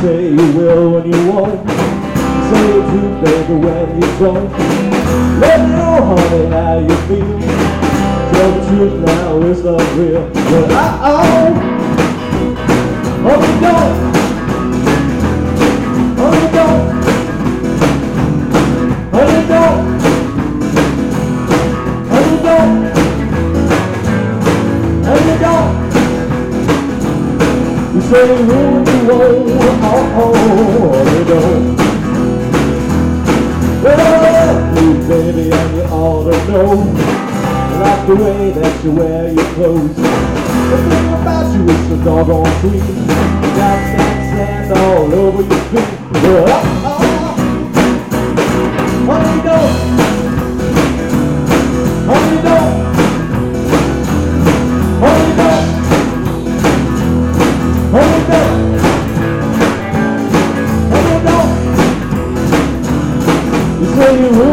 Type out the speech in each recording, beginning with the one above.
say you will when you won't. Say the truth, baby, when you don't. Let me know, honey, how you feel. Tell the truth now, it's not real. But uh-oh, honey, don't. Honey, don't. Honey, don't. Honey, don't. Honey, don't. Say won't, you won't, oh, oh, don't. Please, baby, and you ought to know. Like the way that you wear your clothes. The thing about you is so doggone sweet. You got that sand all over your feet.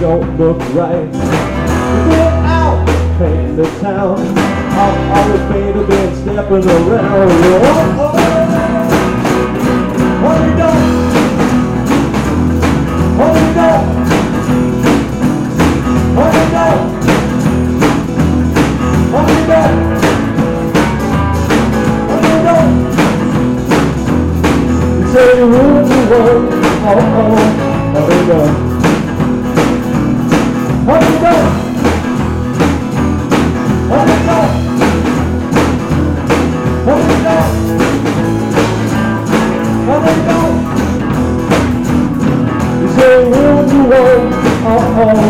don't look right. Get out, paint the town. I've always baby been stepping around. Oh, oh. Honey, don't. Honey, don't. You say you rule the world, oh oh, Where they go? Is there room to? Oh, oh.